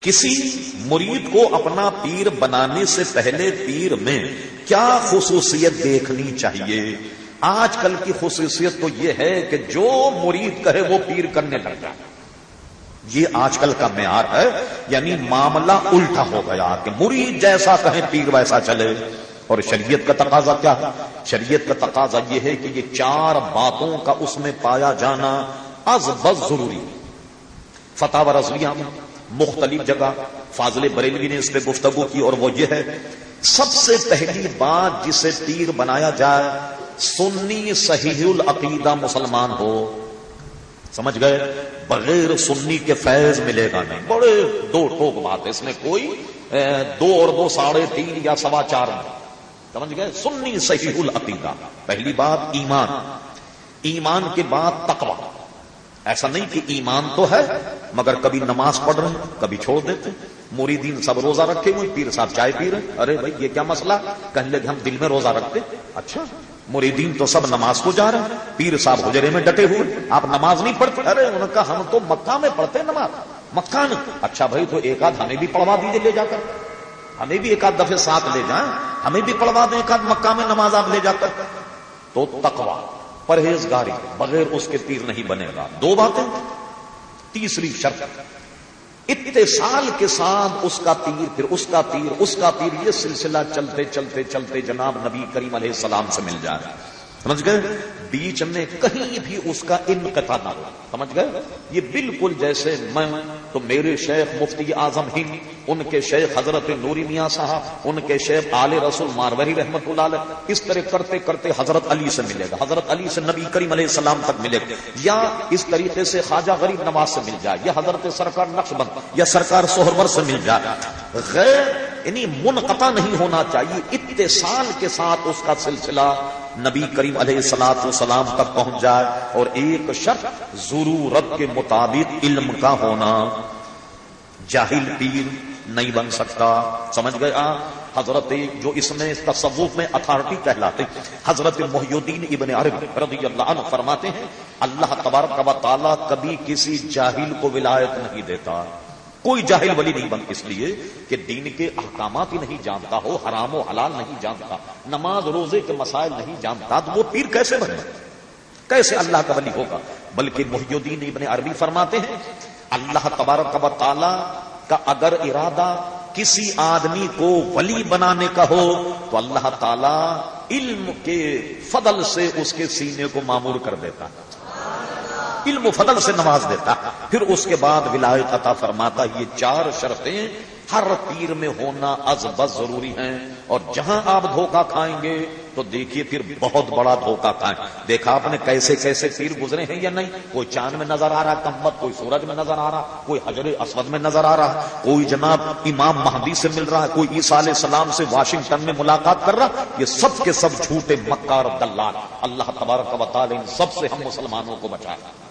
کسی مرید کو اپنا پیر بنانے سے پہلے پیر میں کیا خصوصیت دیکھنی چاہیے؟ آج کل کی خصوصیت تو یہ ہے کہ جو مرید کہے وہ پیر کرنے لگ جائے۔ یہ آج کل کا معیار ہے یعنی معاملہ الٹا ہو گیا کہ مرید جیسا کہیں پیر ویسا چلے۔ اور شریعت کا تقاضا کیا؟ شریعت کا تقاضا یہ ہے کہ یہ چار باتوں کا اس میں پایا جانا از بس ضروری۔ فتح و رضویہ میں مختلف جگہ فاضل بریلوی نے اس پہ گفتگو کی اور وہ یہ ہے، سب سے پہلی بات جسے تیر بنایا جائے، سنی صحیح العقیدہ مسلمان ہو۔ سمجھ گئے؟ بغیر سنی کے فیض ملے گا نہیں۔ بڑے دو ٹوک بات ہے، اس میں کوئی دو اور دو ساڑھے تین یا سوا چار میں سمجھ گئے؟ سنی صحیح العقیدہ۔ پہلی بات ایمان۔ ایمان کے بعد تقوی۔ ایسا نہیں کہ ایمان تو ہے، مگر کبھی نماز پڑھ رہے کبھی چھوڑ دیتے موریدین سب روزہ رکھے ہوئے، پیر صاحب چائے پی رہے۔ ارے بھائی، یہ کیا مسئلہ؟ کہیں لگے، ہم دل میں روزہ رکھتے۔ اچھا موریدین تو سب نماز کو جا رہے ہیں۔ پیر صاحب حجرے میں ڈٹے ہوئے۔ آپ نماز نہیں پڑھتے؟ ارے ان کا ہم تو مکہ میں پڑھتے نماز۔ مکہ میں اچھا بھائی، تو ایک آدھ ہمیں بھی پڑھوا دیجیے لے جا کر۔ ہمیں بھی ایک آدھ دفعے ساتھ لے جائیں۔ ہمیں بھی پڑھوا دیں ایک آدھ مکہ میں نماز آپ لے جا کر۔ تو تقوا پرہیزگاری بغیر اس کے تیر نہیں بنے گا۔ دو باتیں۔ تیسری شرط۔ اتصال کے ساتھ اس کا تیر، پھر اس کا تیر، اس کا تیر، یہ سلسلہ چلتے چلتے چلتے جناب نبی کریم علیہ السلام سے مل جائے سمجھ گئے؟ بیچ میں کہیں بھی اس کا انقطاع نہ ہو۔ سمجھ گئے؟ یہ بالکل جیسے میں تو میرے شیخ مفتی اعظم ہند ان کے شیخ حضرت نوری میاں صاحب، ان کے شیخ آل رسول ماروری رحمت اللہ علیہ، اس طرح کرتے کرتے حضرت علی سے ملے گا۔ حضرت علی سے نبی کریم علیہ السلام تک ملے گا۔ یا اس طریقے سے خواجہ غریب نواز سے مل جائے، یا حضرت سرکار نقش بند، یا سرکار سہرور سے مل جائے۔ غیر یعنی منقطع نہیں ہونا چاہیے اتصال کے ساتھ اس کا سلسلہ نبی کریم علیہ سلاد سلام تک پہنچ جائے اور ایک شرط ضرورت کے مطابق علم کا ہونا۔ جاہل پیر نہیں بن سکتا۔ سمجھ گیا؟ حضرت جو اس میں تصوف میں اتھارٹی کہلاتے۔ حضرت محی الدین ابن عرب رضی اللہ عنہ فرماتے ہیں، اللہ تبارک و تعالیٰ کبھی کسی جاہل کو ولایت نہیں دیتا۔ کوئی جاہل ولی نہیں بن اس لیے کہ دین کے احکامات ہی نہیں جانتا ہو، حرام و حلال نہیں جانتا، نماز روزے کے مسائل نہیں جانتا، تو وہ پیر کیسے بنے کیسے اللہ کا ولی ہوگا؟ بلکہ محی الدین ابن عربی فرماتے ہیں، اللہ تبارک و تعالی کا اگر ارادہ کسی آدمی کو ولی بنانے کا ہو، تو اللہ تعالی علم کے فضل سے اس کے سینے کو معمور کر دیتا۔ علم و فضل سے نواز دیتا۔ پھر اس کے بعد ولایت عطا فرماتا، یہ چار شرطیں ہر تیر میں ہونا از بس ضروری ہیں۔ اور جہاں آپ دھوکہ کھائیں گے، تو دیکھیے پھر بہت بڑا دھوکہ کھائیں۔ دیکھا آپ نے کیسے کیسے تیر گزرے ہیں یا نہیں؟ کوئی چاند میں نظر آ رہا کمبت کوئی سورج میں نظر آ رہا، کوئی حجر اسود میں نظر آ رہا۔ کوئی جناب امام مہدی سے مل رہا ہے کوئی عیسیٰ علیہ السلام سے واشنگٹن میں ملاقات کر رہا۔ یہ سب کے سب جھوٹے مکار دلال۔ اللہ تبارک و تعالی ان سب سے ہم مسلمانوں کو بچایا